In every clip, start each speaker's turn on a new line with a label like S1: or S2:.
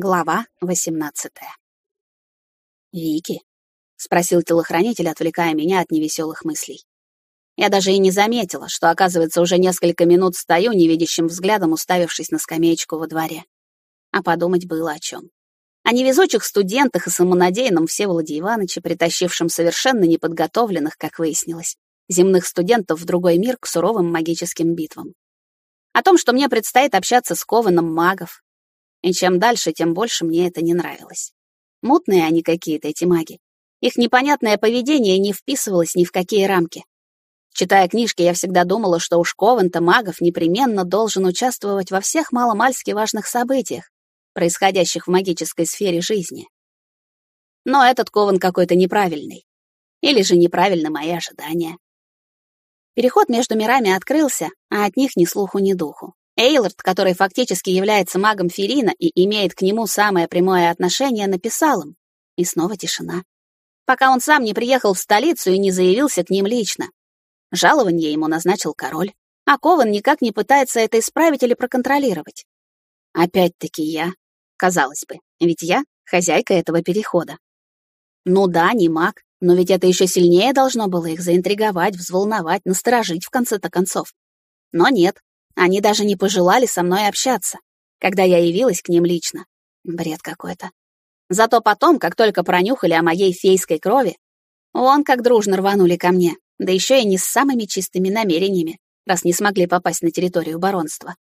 S1: Глава 18. «Вики?» — спросил телохранитель, отвлекая меня от невеселых мыслей. Я даже и не заметила, что, оказывается, уже несколько минут стою невидящим взглядом, уставившись на скамеечку во дворе. А подумать было о чем. О невезучих студентах и самонадеянном Всеволоде Ивановиче, притащившем совершенно неподготовленных, как выяснилось, земных студентов в другой мир к суровым магическим битвам. О том, что мне предстоит общаться с кованом магов, и чем дальше, тем больше мне это не нравилось. Мутные они какие-то, эти маги. Их непонятное поведение не вписывалось ни в какие рамки. Читая книжки, я всегда думала, что уж Ковен-то магов непременно должен участвовать во всех маломальски важных событиях, происходящих в магической сфере жизни. Но этот Ковен какой-то неправильный. Или же неправильны мои ожидания. Переход между мирами открылся, а от них ни слуху, ни духу. Эйлорд, который фактически является магом Ферина и имеет к нему самое прямое отношение, написал им. И снова тишина. Пока он сам не приехал в столицу и не заявился к ним лично. Жалование ему назначил король, а Кован никак не пытается это исправить или проконтролировать. Опять-таки я. Казалось бы, ведь я хозяйка этого перехода. Ну да, не маг, но ведь это еще сильнее должно было их заинтриговать, взволновать, насторожить в конце-то концов. Но нет, они даже не пожелали со мной общаться, когда я явилась к ним лично. Бред какой-то. Зато потом, как только пронюхали о моей фейской крови, вон как дружно рванули ко мне, да еще и не с самыми чистыми намерениями, раз не смогли попасть на территорию баронства.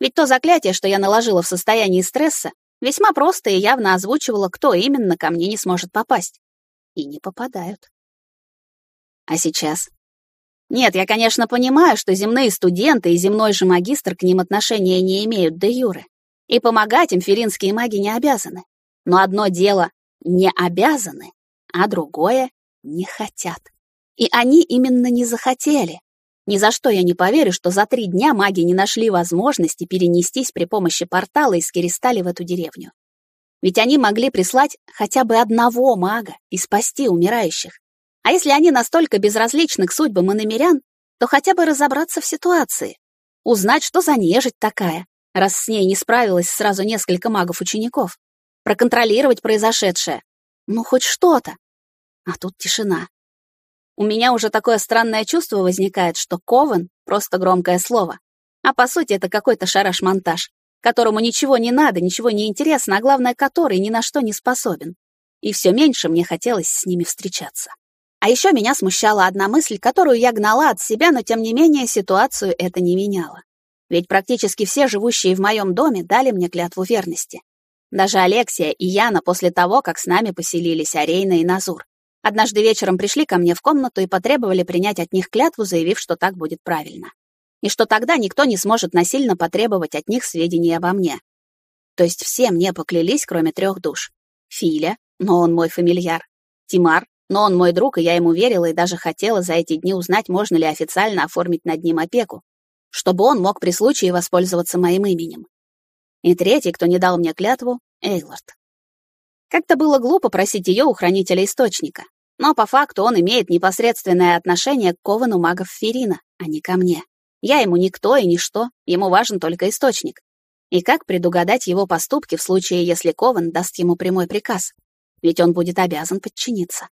S1: Ведь то заклятие, что я наложила в состоянии стресса, весьма просто и явно озвучивало, кто именно ко мне не сможет попасть. И не попадают. А сейчас нет, я, конечно, понимаю, что земные студенты и земной же магистр к ним отношения не имеют де юре. И помогать им феринские маги не обязаны. Но одно дело — не обязаны, а другое — не хотят. И они именно не захотели. Ни за что я не поверю, что за три дня маги не нашли возможности перенестись при помощи портала из Киристали в эту деревню. Ведь они могли прислать хотя бы одного мага и спасти умирающих. А если они настолько безразличны к судьбам иномерян, то хотя бы разобраться в ситуации. Узнать, что за нежить такая, раз с ней не справилось сразу несколько магов-учеников. Проконтролировать произошедшее. Ну, хоть что-то. А тут тишина. У меня уже такое странное чувство возникает, что Ковен — просто громкое слово. А по сути это какой-то шараш-монтаж, которому ничего не надо, ничего не интересно, а главное, который ни на что не способен. И все меньше мне хотелось с ними встречаться. А еще меня смущала одна мысль, которую я гнала от себя, но тем не менее ситуацию это не меняло. Ведь практически все живущие в моем доме дали мне клятву верности. Даже Алексия и Яна после того, как с нами поселились Арейна и Назур. Однажды вечером пришли ко мне в комнату и потребовали принять от них клятву, заявив, что так будет правильно. И что тогда никто не сможет насильно потребовать от них сведений обо мне. То есть все мне поклялись, кроме трех душ. Филя, но он мой фамильяр. Тимар, но он мой друг, и я ему верила и даже хотела за эти дни узнать, можно ли официально оформить над ним опеку, чтобы он мог при случае воспользоваться моим именем. И третий, кто не дал мне клятву, — Эйлорд. Как-то было глупо просить ее у хранителя источника, но по факту он имеет непосредственное отношение к ковану магов Ферина, а не ко мне. Я ему никто и ничто, ему важен только источник. И как предугадать его поступки в случае, если Кован даст ему прямой приказ? Ведь он будет обязан подчиниться.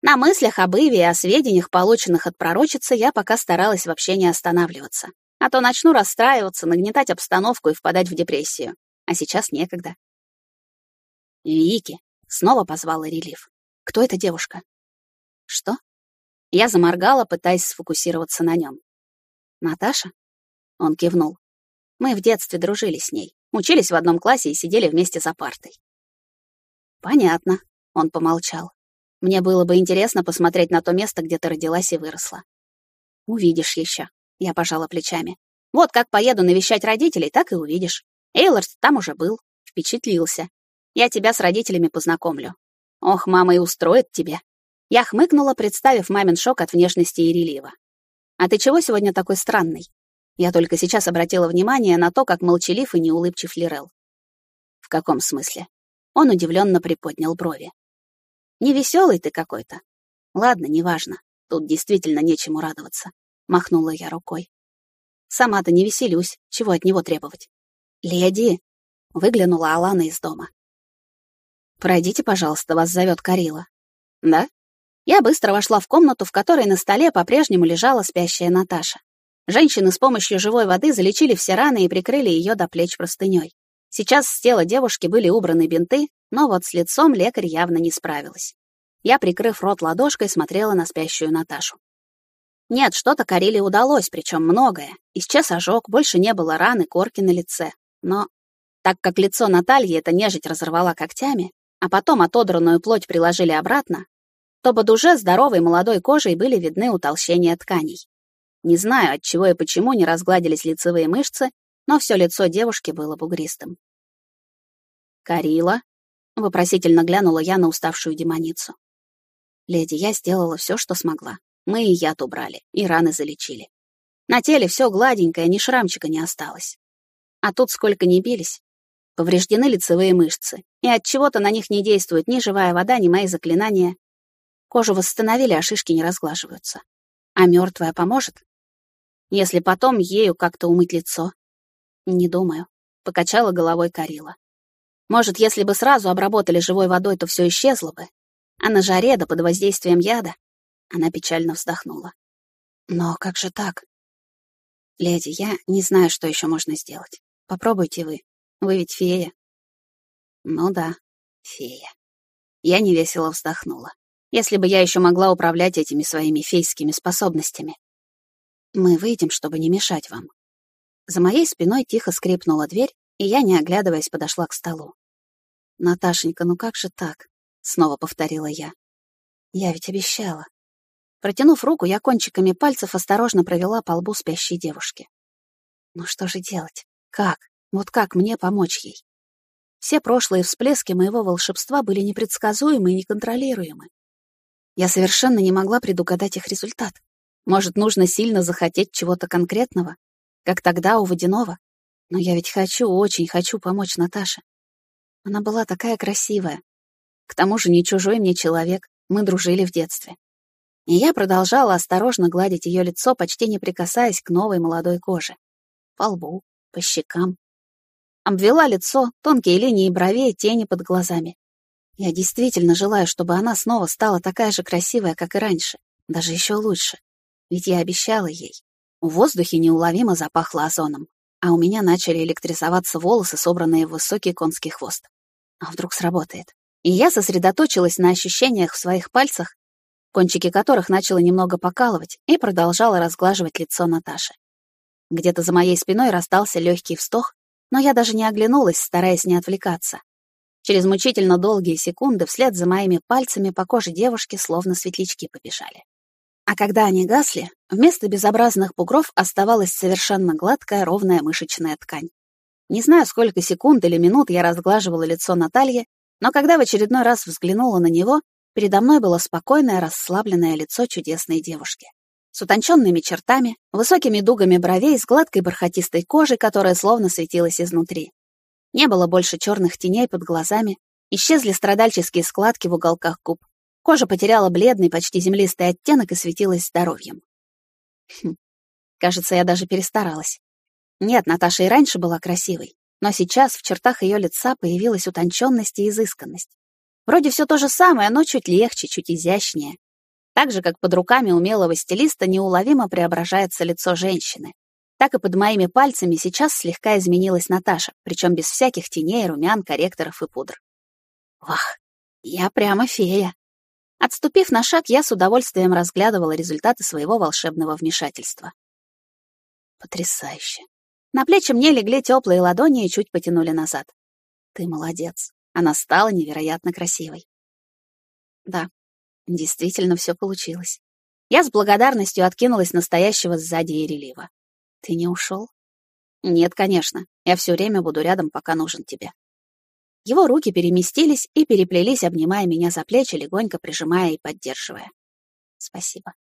S1: На мыслях об Иве и о сведениях, полученных от пророчицы, я пока старалась вообще не останавливаться. А то начну расстраиваться, нагнетать обстановку и впадать в депрессию. А сейчас некогда. «Вики», — снова позвала Релиф. «Кто эта девушка?» «Что?» Я заморгала, пытаясь сфокусироваться на нем. «Наташа?» Он кивнул. «Мы в детстве дружили с ней, учились в одном классе и сидели вместе за партой». «Понятно», — он помолчал. Мне было бы интересно посмотреть на то место, где ты родилась и выросла. Увидишь еще. Я пожала плечами. Вот как поеду навещать родителей, так и увидишь. Эйлорд там уже был, впечатлился. Я тебя с родителями познакомлю. Ох, мама и устроит тебе. Я хмыкнула, представив мамин шок от внешности Ирелиева. А ты чего сегодня такой странный? Я только сейчас обратила внимание на то, как молчалив и неулыбчив Лирел. В каком смысле? Он удивленно приподнял брови. Невеселый ты какой-то. Ладно, неважно. Тут действительно нечему радоваться. Махнула я рукой. Сама-то не веселюсь. Чего от него требовать? Леди. Выглянула Алана из дома. «Пройдите, пожалуйста, вас зовет Карила». «Да?» Я быстро вошла в комнату, в которой на столе по-прежнему лежала спящая Наташа. Женщины с помощью живой воды залечили все раны и прикрыли ее до плеч простыней. Сейчас с тела девушки были убраны бинты, но вот с лицом лекарь явно не справилась. Я, прикрыв рот ладошкой, смотрела на спящую Наташу. Нет, что-то Кареле удалось, причем многое. Исчез ожог, больше не было раны, корки на лице. Но так как лицо Натальи эта нежить разорвала когтями, а потом отодранную плоть приложили обратно, то под уже здоровой молодой кожей были видны утолщения тканей. Не знаю, от чего и почему не разгладились лицевые мышцы, но все лицо девушки было бугристым. «Карила?» — вопросительно глянула я на уставшую демоницу. «Леди, я сделала все, что смогла. Мы и яд убрали, и раны залечили. На теле все гладенькое, ни шрамчика не осталось. А тут сколько не бились. Повреждены лицевые мышцы, и от чего-то на них не действует ни живая вода, ни мои заклинания. Кожу восстановили, а шишки не разглаживаются. А мертвая поможет? Если потом ею как-то умыть лицо, «Не думаю», — покачала головой Карила. «Может, если бы сразу обработали живой водой, то все исчезло бы. А на жаре да под воздействием яда...» Она печально вздохнула. «Но как же так?» «Леди, я не знаю, что еще можно сделать. Попробуйте вы. Вы ведь фея». «Ну да, фея». Я невесело вздохнула. Если бы я еще могла управлять этими своими фейскими способностями. Мы выйдем, чтобы не мешать вам. За моей спиной тихо скрипнула дверь, и я, не оглядываясь, подошла к столу. «Наташенька, ну как же так?» — снова повторила я. «Я ведь обещала». Протянув руку, я кончиками пальцев осторожно провела по лбу спящей девушки. «Ну что же делать? Как? Вот как мне помочь ей?» Все прошлые всплески моего волшебства были непредсказуемы и неконтролируемы. Я совершенно не могла предугадать их результат. Может, нужно сильно захотеть чего-то конкретного, как тогда у Водянова. Но я ведь хочу, очень хочу помочь Наташе. Она была такая красивая. К тому же не чужой мне человек, мы дружили в детстве. И я продолжала осторожно гладить ее лицо, почти не прикасаясь к новой молодой коже. По лбу, по щекам. Обвела лицо, тонкие линии бровей, тени под глазами. Я действительно желаю, чтобы она снова стала такая же красивая, как и раньше, даже еще лучше. Ведь я обещала ей. В воздухе неуловимо запахло озоном, а у меня начали электризоваться волосы, собранные в высокий конский хвост. А вдруг сработает? И я сосредоточилась на ощущениях в своих пальцах, кончики которых начало немного покалывать, и продолжала разглаживать лицо Наташи. Где-то за моей спиной раздался легкий вздох, но я даже не оглянулась, стараясь не отвлекаться. Через мучительно долгие секунды вслед за моими пальцами по коже девушки словно светлячки побежали. А когда они гасли, вместо безобразных бугров оставалась совершенно гладкая ровная мышечная ткань. Не знаю, сколько секунд или минут я разглаживала лицо Натальи, но когда в очередной раз взглянула на него, передо мной было спокойное, расслабленное лицо чудесной девушки. С утонченными чертами, высокими дугами бровей, с гладкой бархатистой кожей, которая словно светилась изнутри. Не было больше черных теней под глазами, исчезли страдальческие складки в уголках губ, Кожа потеряла бледный, почти землистый оттенок и светилась здоровьем. Хм. Кажется, я даже перестаралась. Нет, Наташа и раньше была красивой, но сейчас в чертах ее лица появилась утонченность и изысканность. Вроде все то же самое, но чуть легче, чуть изящнее. Так же, как под руками умелого стилиста неуловимо преображается лицо женщины. Так и под моими пальцами сейчас слегка изменилась Наташа, причем без всяких теней, румян, корректоров и пудр. Вах, я прямо фея. Отступив на шаг, я с удовольствием разглядывала результаты своего волшебного вмешательства. Потрясающе. На плечи мне легли теплые ладони и чуть потянули назад. Ты молодец. Она стала невероятно красивой. Да, действительно все получилось. Я с благодарностью откинулась настоящего сзади Ирелива. Ты не ушел? Нет, конечно. Я все время буду рядом, пока нужен тебе. Его руки переместились и переплелись, обнимая меня за плечи, легонько прижимая и поддерживая. Спасибо.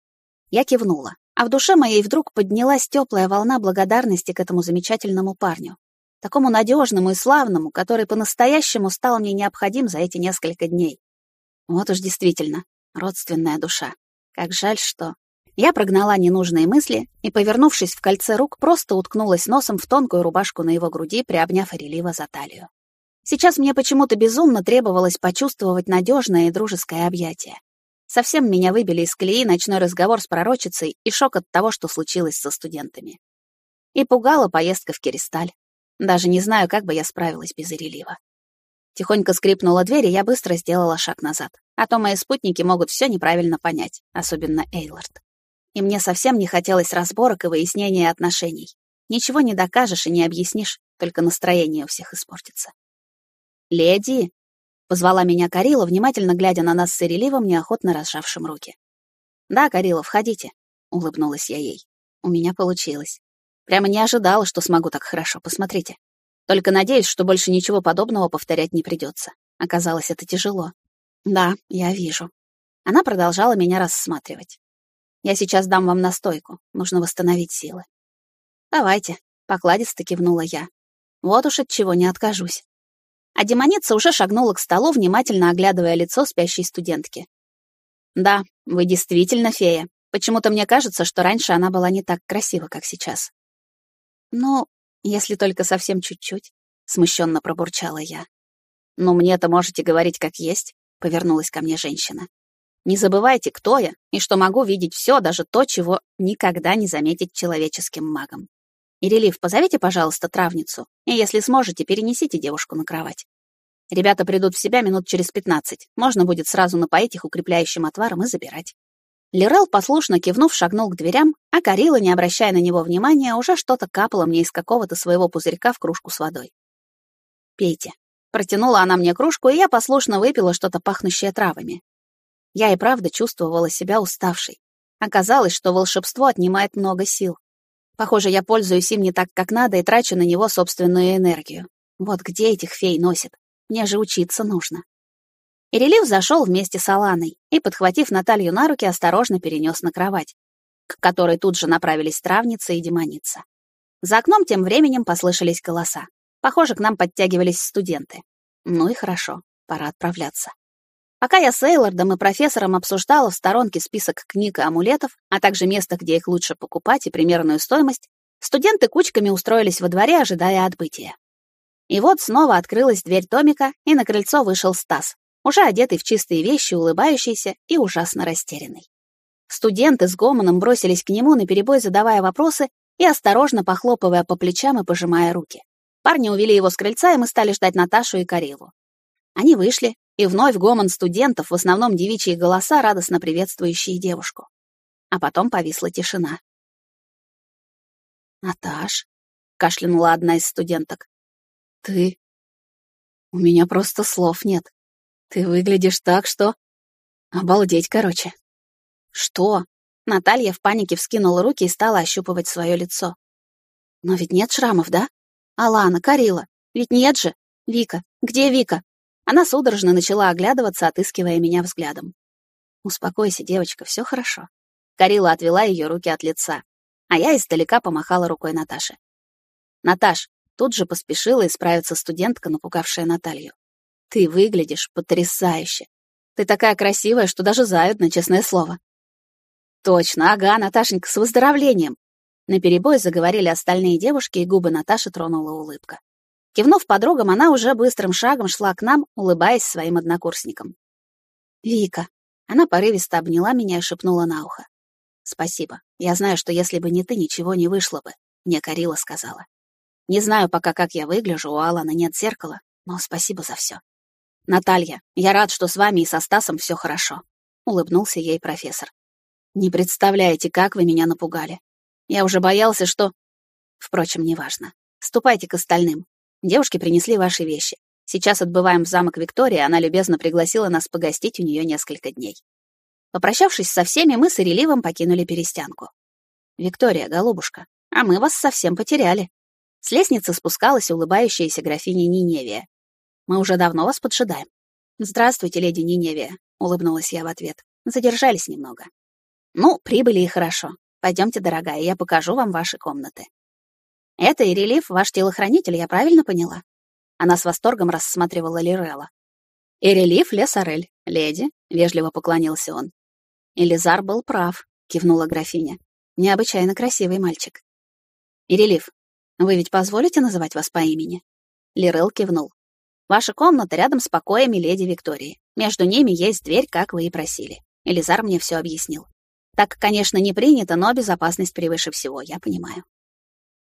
S1: Я кивнула, а в душе моей вдруг поднялась теплая волна благодарности к этому замечательному парню, такому надежному и славному, который по-настоящему стал мне необходим за эти несколько дней. Вот уж действительно, родственная душа. Как жаль, что... Я прогнала ненужные мысли и, повернувшись в кольце рук, просто уткнулась носом в тонкую рубашку на его груди, приобняв Арелива за талию. Сейчас мне почему-то безумно требовалось почувствовать надежное и дружеское объятие. Совсем меня выбили из колеи ночной разговор с пророчицей и шок от того, что случилось со студентами. И пугала поездка в Киристаль. Даже не знаю, как бы я справилась без Ирелива. Тихонько скрипнула дверь, и я быстро сделала шаг назад. А то мои спутники могут все неправильно понять, особенно Эйлорд. И мне совсем не хотелось разборок и выяснения отношений. Ничего не докажешь и не объяснишь, только настроение у всех испортится. «Леди!» — позвала меня Карила, внимательно глядя на нас с Иреливом, неохотно разжавшим руки. «Да, Карила, входите», — улыбнулась я ей. «У меня получилось. Прямо не ожидала, что смогу так хорошо, посмотрите. Только надеюсь, что больше ничего подобного повторять не придется. Оказалось, это тяжело. Да, я вижу. Она продолжала меня рассматривать. Я сейчас дам вам настойку, нужно восстановить силы. Давайте, покладисто кивнула я. Вот уж от чего не откажусь. А демоница уже шагнула к столу, внимательно оглядывая лицо спящей студентки. Да, вы действительно фея. Почему-то мне кажется, что раньше она была не так красива, как сейчас. Ну, если только совсем чуть-чуть, смущенно пробурчала я. Ну, мне-то можете говорить как есть, повернулась ко мне женщина. Не забывайте, кто я и что могу видеть все, даже то, чего никогда не заметить человеческим магом. Ирелив, позовите, пожалуйста, травницу, и если сможете, перенесите девушку на кровать. Ребята придут в себя минут через пятнадцать. Можно будет сразу напоить их укрепляющим отваром и забирать. Лирел, послушно кивнув, шагнул к дверям, а Карила, не обращая на него внимания, уже что-то капало мне из какого-то своего пузырька в кружку с водой. «Пейте». Протянула она мне кружку, и я послушно выпила что-то пахнущее травами. Я и правда чувствовала себя уставшей. Оказалось, что волшебство отнимает много сил. Похоже, я пользуюсь им не так, как надо, и трачу на него собственную энергию. Вот где этих фей носит? Мне же учиться нужно. И релив зашел вместе с Аланой и, подхватив Наталью на руки, осторожно перенес на кровать, к которой тут же направились травница и демоница. За окном тем временем послышались голоса. Похоже, к нам подтягивались студенты. Ну и хорошо, пора отправляться. Пока я с Эйлордом и профессором обсуждала в сторонке список книг и амулетов, а также место, где их лучше покупать и примерную стоимость, студенты кучками устроились во дворе, ожидая отбытия. И вот снова открылась дверь домика, и на крыльцо вышел Стас, уже одетый в чистые вещи, улыбающийся и ужасно растерянный. Студенты с гомоном бросились к нему, наперебой задавая вопросы и осторожно похлопывая по плечам и пожимая руки. Парни увели его с крыльца, и мы стали ждать Наташу и Карилу. Они вышли, и вновь гомон студентов, в основном девичьи голоса, радостно приветствующие девушку. А потом повисла тишина. «Наташ», — кашлянула одна из студенток, — «ты...» «У меня просто слов нет. Ты выглядишь так, что... Обалдеть, короче. Что? Наталья в панике вскинула руки и стала ощупывать свое лицо. Но ведь нет шрамов, да? Алана, Карила, ведь нет же. Вика, где Вика? Она судорожно начала оглядываться, отыскивая меня взглядом. Успокойся, девочка, все хорошо. Карила отвела ее руки от лица, а я издалека помахала рукой Наташе. Наташ, тут же поспешила исправиться студентка, напугавшая Наталью. Ты выглядишь потрясающе. Ты такая красивая, что даже завидно, честное слово. Точно, ага, Наташенька, с выздоровлением. Наперебой заговорили остальные девушки, и губы Наташи тронула улыбка. Кивнув подругам, она уже быстрым шагом шла к нам, улыбаясь своим однокурсникам. «Вика». Она порывисто обняла меня и шепнула на ухо. «Спасибо. Я знаю, что если бы не ты, ничего не вышло бы», — мне Карила сказала. «Не знаю пока, как я выгляжу, у Алана нет зеркала, но спасибо за все. «Наталья, я рад, что с вами и со Стасом все хорошо», — улыбнулся ей профессор. «Не представляете, как вы меня напугали. Я уже боялся, что...» Впрочем, неважно. Ступайте к остальным. Девушки принесли ваши вещи. Сейчас отбываем в замок Виктория, она любезно пригласила нас погостить у нее несколько дней. Попрощавшись со всеми, мы с Иреливом покинули перестянку. «Виктория, голубушка, а мы вас совсем потеряли». С лестницы спускалась улыбающаяся графиня Ниневия. Мы уже давно вас поджидаем». «Здравствуйте, леди Ниневия», — улыбнулась я в ответ. Задержались немного. «Ну, прибыли и хорошо. Пойдемте, дорогая, я покажу вам ваши комнаты». «Это и релиф, ваш телохранитель, я правильно поняла?» Она с восторгом рассматривала Лирелла. «И релиф Лесарель, леди», — вежливо поклонился он. «Элизар был прав», — кивнула графиня. «Необычайно красивый мальчик». «И релиф, вы ведь позволите называть вас по имени?» Лирел кивнул. Ваша комната рядом с покоями леди Виктории. Между ними есть дверь, как вы и просили. Элизар мне все объяснил. Так, конечно, не принято, но безопасность превыше всего, я понимаю.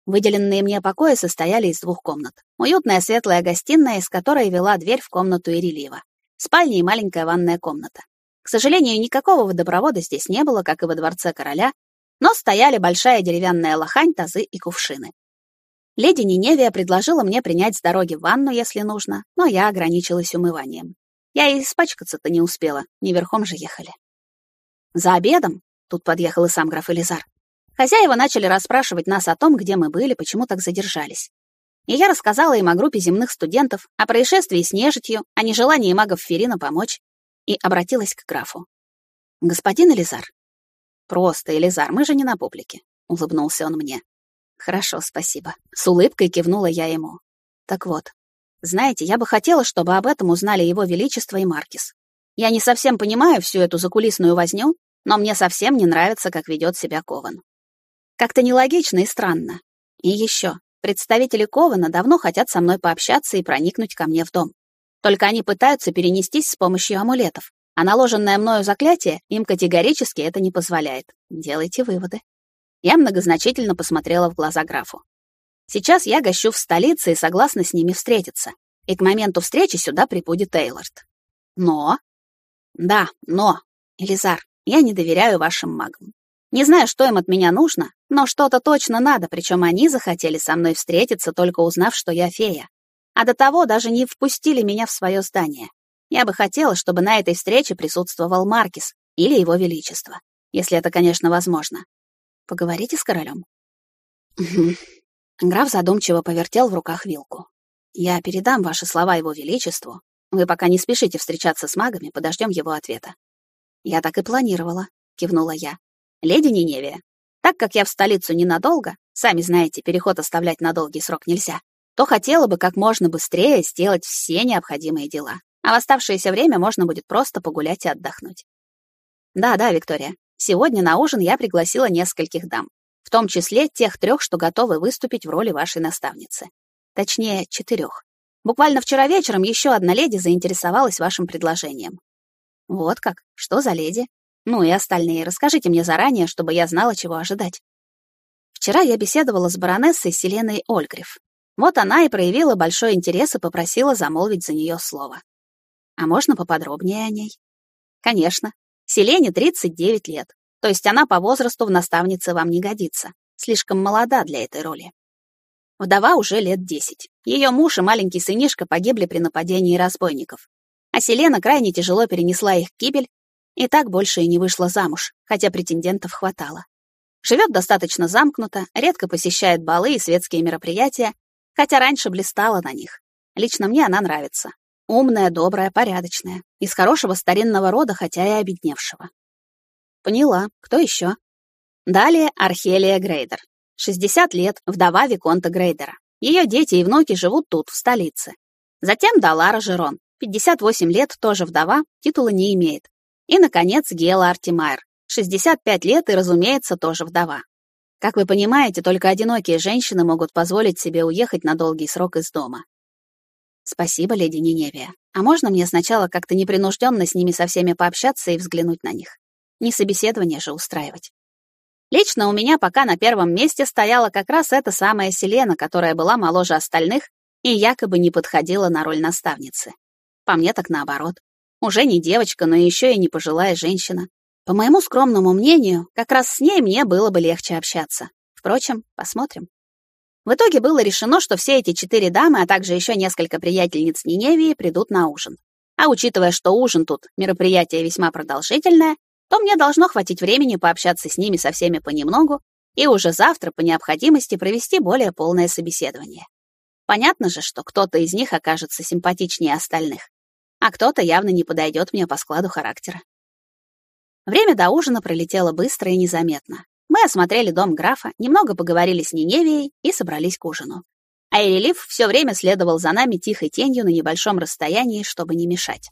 S1: Выделенные мне покои состояли из двух комнат. Уютная светлая гостиная, из которой вела дверь в комнату Ирелива. Спальня и маленькая ванная комната. К сожалению, никакого водопровода здесь не было, как и во дворце короля, но стояли большая деревянная лохань, тазы и кувшины. Леди Ниневия предложила мне принять с дороги ванну, если нужно, но я ограничилась умыванием. Я и испачкаться-то не успела, не верхом же ехали. За обедом, тут подъехал и сам граф Элизар, хозяева начали расспрашивать нас о том, где мы были, почему так задержались. И я рассказала им о группе земных студентов, о происшествии с нежитью, о нежелании магов Ферина помочь, и обратилась к графу. «Господин Элизар?» «Просто, Элизар, мы же не на публике», — улыбнулся он мне. «Хорошо, спасибо». С улыбкой кивнула я ему. «Так вот, знаете, я бы хотела, чтобы об этом узнали его величество и Маркис. Я не совсем понимаю всю эту закулисную возню, но мне совсем не нравится, как ведет себя Кован. Как-то нелогично и странно. И еще, представители Кована давно хотят со мной пообщаться и проникнуть ко мне в дом. Только они пытаются перенестись с помощью амулетов, а наложенное мною заклятие им категорически это не позволяет. Делайте выводы. Я многозначительно посмотрела в глаза графу. Сейчас я гощу в столице и согласна с ними встретиться. И к моменту встречи сюда прибудет Тейлорд. Но... Да, но... Элизар, я не доверяю вашим магам. Не знаю, что им от меня нужно, но что-то точно надо, причем они захотели со мной встретиться, только узнав, что я фея. А до того даже не впустили меня в свое здание. Я бы хотела, чтобы на этой встрече присутствовал Маркис или его величество, если это, конечно, возможно. Поговорите с королем. Граф задумчиво повертел в руках вилку. Я передам ваши слова его величеству. Вы пока не спешите встречаться с магами, подождем его ответа. Я так и планировала, кивнула я. Леди Ниневия, так как я в столицу ненадолго, сами знаете, переход оставлять на долгий срок нельзя, то хотела бы как можно быстрее сделать все необходимые дела. А в оставшееся время можно будет просто погулять и отдохнуть. Да-да, Виктория, Сегодня на ужин я пригласила нескольких дам, в том числе тех трех, что готовы выступить в роли вашей наставницы. Точнее, четырех. Буквально вчера вечером еще одна леди заинтересовалась вашим предложением. Вот как? Что за леди? Ну и остальные, расскажите мне заранее, чтобы я знала, чего ожидать. Вчера я беседовала с баронессой Селеной Ольгриф. Вот она и проявила большой интерес и попросила замолвить за нее слово. А можно поподробнее о ней? Конечно. Селене 39 лет, то есть она по возрасту в наставнице вам не годится. Слишком молода для этой роли. Вдова уже лет 10. Ее муж и маленький сынишка погибли при нападении разбойников. А Селена крайне тяжело перенесла их гибель и так больше и не вышла замуж, хотя претендентов хватало. Живет достаточно замкнуто, редко посещает балы и светские мероприятия, хотя раньше блистала на них. Лично мне она нравится. Умная, добрая, порядочная. Из хорошего старинного рода, хотя и обедневшего. Поняла. Кто еще? Далее Архелия Грейдер. 60 лет, вдова Виконта Грейдера. Ее дети и внуки живут тут, в столице. Затем Далара Жерон. 58 лет, тоже вдова, титула не имеет. И, наконец, Гела Артимайр. 65 лет и, разумеется, тоже вдова. Как вы понимаете, только одинокие женщины могут позволить себе уехать на долгий срок из дома. Спасибо, леди Ниневия. А можно мне сначала как-то непринужденно с ними со всеми пообщаться и взглянуть на них? Не собеседование же устраивать. Лично у меня пока на первом месте стояла как раз эта самая Селена, которая была моложе остальных и якобы не подходила на роль наставницы. По мне так наоборот. Уже не девочка, но еще и не пожилая женщина. По моему скромному мнению, как раз с ней мне было бы легче общаться. Впрочем, посмотрим. В итоге было решено, что все эти четыре дамы, а также еще несколько приятельниц Ниневии придут на ужин. А учитывая, что ужин тут мероприятие весьма продолжительное, то мне должно хватить времени пообщаться с ними со всеми понемногу и уже завтра по необходимости провести более полное собеседование. Понятно же, что кто-то из них окажется симпатичнее остальных, а кто-то явно не подойдет мне по складу характера. Время до ужина пролетело быстро и незаметно. Мы осмотрели дом графа, немного поговорили с Ниневией и собрались к ужину. А Эрелиф все время следовал за нами тихой тенью на небольшом расстоянии, чтобы не мешать.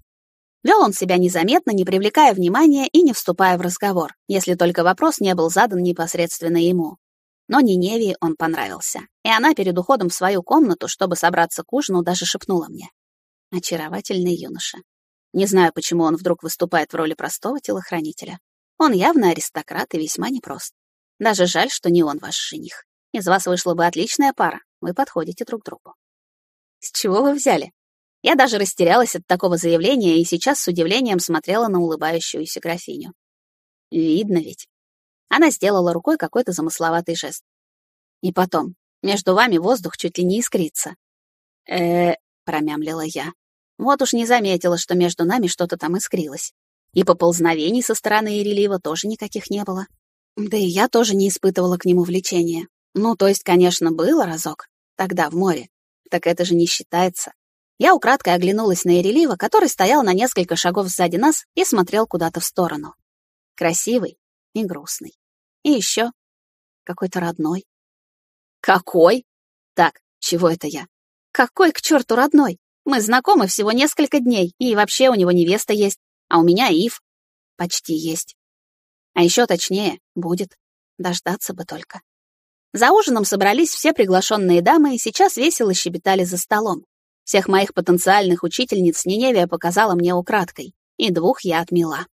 S1: Вел он себя незаметно, не привлекая внимания и не вступая в разговор, если только вопрос не был задан непосредственно ему. Но Ниневии он понравился, и она перед уходом в свою комнату, чтобы собраться к ужину, даже шепнула мне. Очаровательный юноша. Не знаю, почему он вдруг выступает в роли простого телохранителя. Он явно аристократ и весьма непрост. Даже жаль, что не он ваш жених. Из вас вышла бы отличная пара. Вы подходите друг другу. С чего вы взяли? Я даже растерялась от такого заявления и сейчас с удивлением смотрела на улыбающуюся графиню. Видно ведь. Она сделала рукой какой-то замысловатый жест. И потом, между вами воздух чуть ли не искрится. э промямлила я. Вот уж не заметила, что между нами что-то там искрилось. И поползновений со стороны Ирелива тоже никаких не было. Да и я тоже не испытывала к нему влечения. Ну, то есть, конечно, было разок. Тогда, в море. Так это же не считается. Я украдкой оглянулась на Ирелива, который стоял на несколько шагов сзади нас и смотрел куда-то в сторону. Красивый и грустный. И еще какой-то родной. Какой? Так, чего это я? Какой к черту родной? Мы знакомы всего несколько дней, и вообще у него невеста есть, а у меня Ив. Почти есть. А еще точнее, будет. Дождаться бы только. За ужином собрались все приглашенные дамы и сейчас весело щебетали за столом. Всех моих потенциальных учительниц Ниневия показала мне украдкой, и двух я отмела.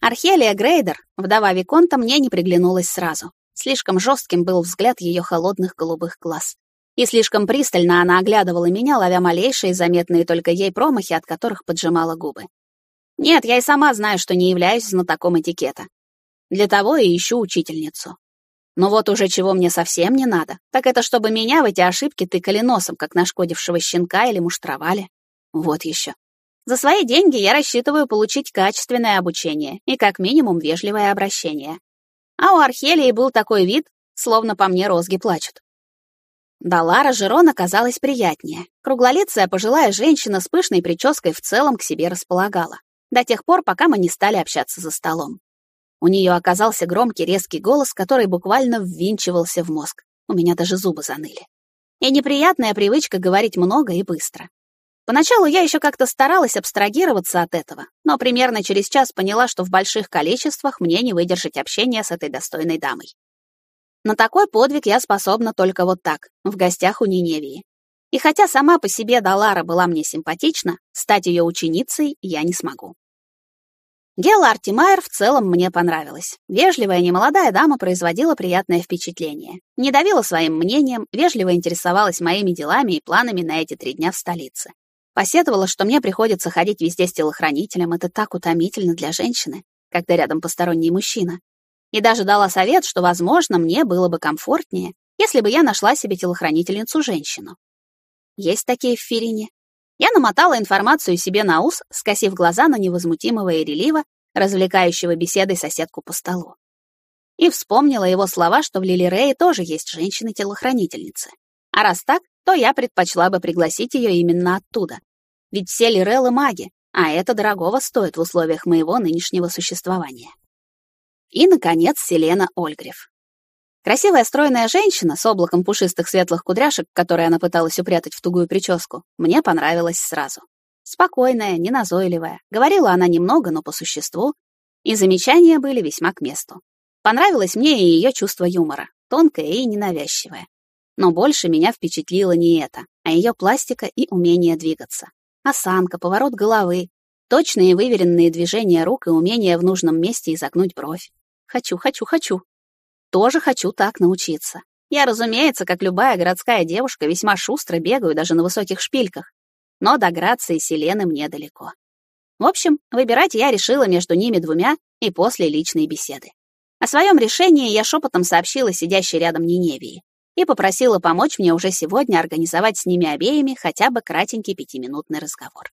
S1: Архелия Грейдер, вдова Виконта, мне не приглянулась сразу. Слишком жестким был взгляд ее холодных голубых глаз. И слишком пристально она оглядывала меня, ловя малейшие, заметные только ей промахи, от которых поджимала губы. Нет, я и сама знаю, что не являюсь знатоком этикета. Для того и ищу учительницу. Но вот уже чего мне совсем не надо, так это чтобы меня в эти ошибки тыкали носом, как нашкодившего щенка или муштровали. Вот еще. За свои деньги я рассчитываю получить качественное обучение и как минимум вежливое обращение. А у Архелии был такой вид, словно по мне розги плачут. Да Лара Жерон оказалась приятнее. Круглолицая пожилая женщина с пышной прической в целом к себе располагала. До тех пор, пока мы не стали общаться за столом. У нее оказался громкий резкий голос, который буквально ввинчивался в мозг. У меня даже зубы заныли. И неприятная привычка говорить много и быстро. Поначалу я еще как-то старалась абстрагироваться от этого, но примерно через час поняла, что в больших количествах мне не выдержать общения с этой достойной дамой. На такой подвиг я способна только вот так, в гостях у Ниневии. И хотя сама по себе Далара была мне симпатична, стать ее ученицей я не смогу. Гела Артимайер в целом мне понравилась. Вежливая немолодая дама производила приятное впечатление. Не давила своим мнением, вежливо интересовалась моими делами и планами на эти три дня в столице. Посетовала, что мне приходится ходить везде с телохранителем, это так утомительно для женщины, когда рядом посторонний мужчина. И даже дала совет, что, возможно, мне было бы комфортнее, если бы я нашла себе телохранительницу-женщину. Есть такие в Фирине. Я намотала информацию себе на ус, скосив глаза на невозмутимого Ирелива, развлекающего беседой соседку по столу. И вспомнила его слова, что в Лилирее тоже есть женщины-телохранительницы. А раз так, то я предпочла бы пригласить ее именно оттуда. Ведь все Лиреллы маги, а это дорогого стоит в условиях моего нынешнего существования. И, наконец, Селена Ольгрев. Красивая стройная женщина с облаком пушистых светлых кудряшек, которые она пыталась упрятать в тугую прическу, мне понравилась сразу. Спокойная, неназойливая. Говорила она немного, но по существу. И замечания были весьма к месту. Понравилось мне и ее чувство юмора, тонкое и ненавязчивое. Но больше меня впечатлило не это, а ее пластика и умение двигаться. Осанка, поворот головы, точные выверенные движения рук и умение в нужном месте изогнуть бровь. Хочу, хочу, хочу. Тоже хочу так научиться. Я, разумеется, как любая городская девушка, весьма шустро бегаю даже на высоких шпильках. Но до грации Селены мне далеко. В общем, выбирать я решила между ними двумя и после личной беседы. О своем решении я шепотом сообщила сидящей рядом Ниневии и попросила помочь мне уже сегодня организовать с ними обеими хотя бы кратенький пятиминутный разговор.